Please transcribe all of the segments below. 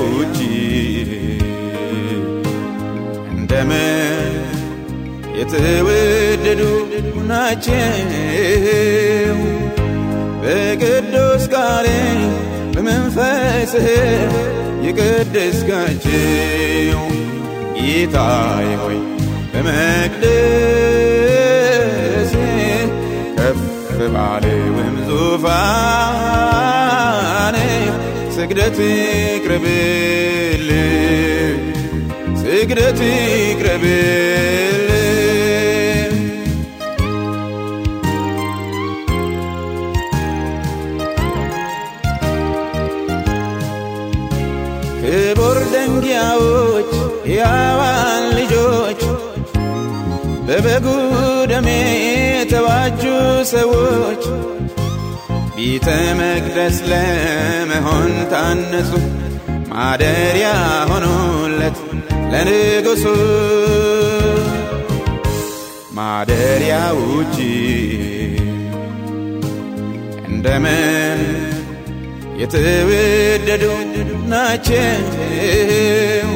ውጪ እንደምን የተወደዱ ናቸው። በቅዱስ ቃሌ በመንፈስህ የቀደስካቸው ጌታዬ ሆይ በመቅደስ ከፍ ባለውም ዙፋን ስግደት ይቅረብል ስግደት ይቅረብል ክቡር ደንጊያዎች ያዋን ልጆች በበጉ ደሜ የተዋጁ ሰዎች ቤተ መቅደስ ለመሆን ታነጹ። ማደሪያ ሆኑለት ለንጉሡ ማደሪያ ውጪ እንደምን የተወደዱ ናቸው?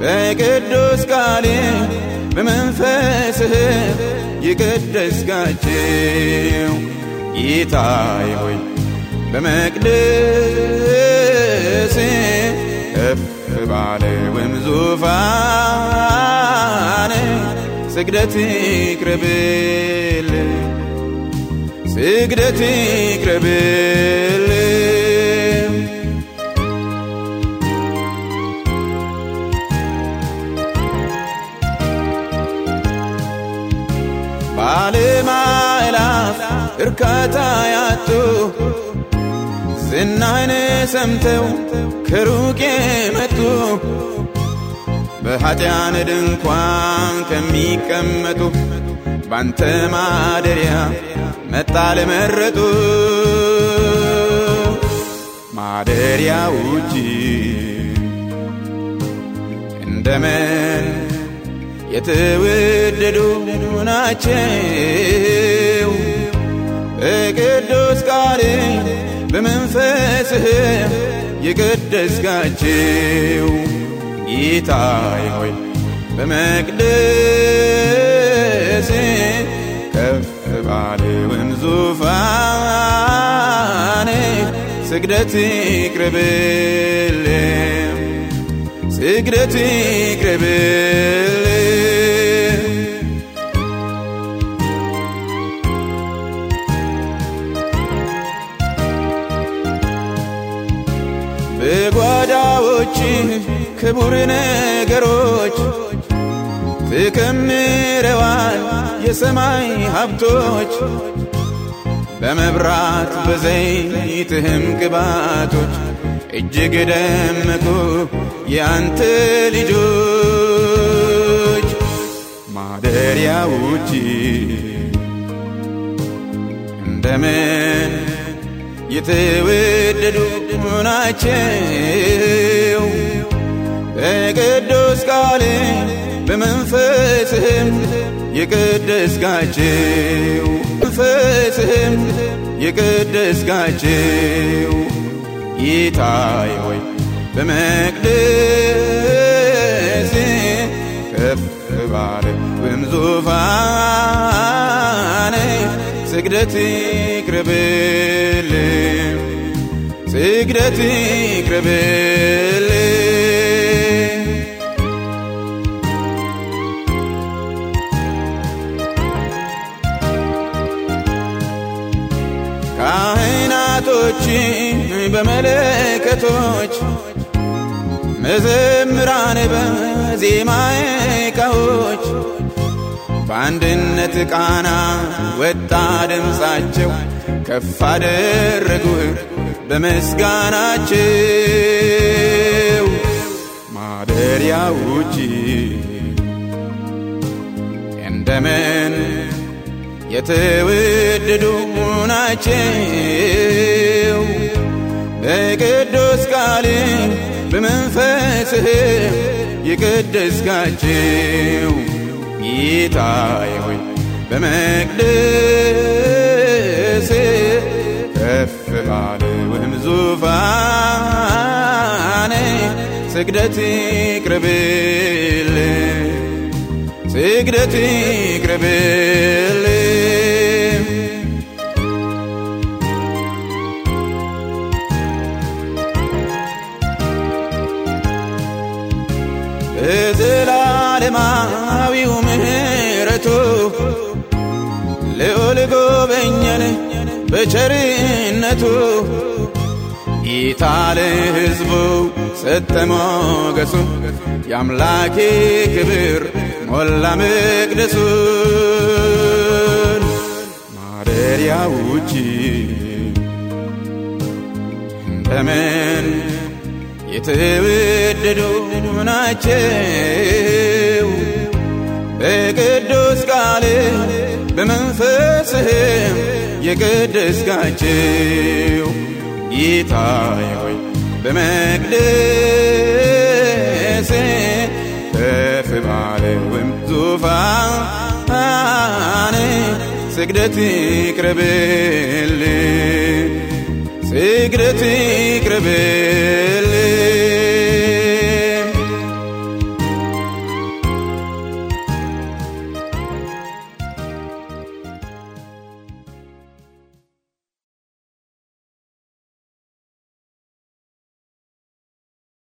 በቅዱስ ቃሌ በመንፈስህ የቀደስካቸው ጌታዬ ሆይ በመቅደስ ከፍ ባለውም ዙፋን ስግደት ይቅረብል ስግደት ይቅረብል እርካታ ያጡ ዝናህን ሰምተው ከሩቅ የመጡ በኀጢአን ድንኳን ከሚቀመጡ ባንተ ማደሪያ መጣ ለመረጡ ማደሪያ ውጪ እንደምን የተወደዱ ናቸው በቅዱስ ቃሌ በመንፈስህ የቀደስካቸው ጌታዬ ሆይ በመቅደስ ከፍ ባለውም ዙፋን ስግደት ይቅረብል ስግደት ይቅረብል ክቡር ነገሮች ትከምረዋል የሰማይ ሀብቶች በመብራት በዘይትህም ቅባቶች እጅግ ደመቁ የአንተ ልጆች። ማደሪያ ውጪ እንደምን የተወደዱ ናቸው በቅዱስ ቃሌ በመንፈስህም የቀደስካቸው መንፈስህም የቀደስካቸው ጌታዬ ሆይ በመቅደስ ከፍ ባለውም ዙፋን ስግደት ይቅረብል ስግደት ይቅረብል ካህናቶች በመለከቶች መዘምራን በዜማ ዕቃዎች በአንድነት ቃና ወጣ ድምፃቸው ከፍ አደረጉህ በምስጋናቸው ማደሪያ ውጪ እንደምን የተወደዱ ናቸው በቅዱስ ቃሌ በመንፈስህ የቀደስካቸው ጌታዬ ሆይ በመቅደስ ከፍ ባለውም ዙፋን ስግደት ይቅረብል ስግደት ይቅረብል በዘላለማዊው ምሕረቱ ልዑል ጎበኘን በቸርነቱ ጌታ ለሕዝቡ ሰጠ ሞገሱን የአምላኬ ክብር ሞላ መቅደሱን ማደሪያዎች እንደምን የተወደዱ ናቸው? በቅዱስ ቃል በመንፈስህም የቀደስካቸው ጌታዬ ሆይ በመቅደስ ከፍ ባለውም ዙፋን ስግደት ይቅረብል ስግደት ይቅረብል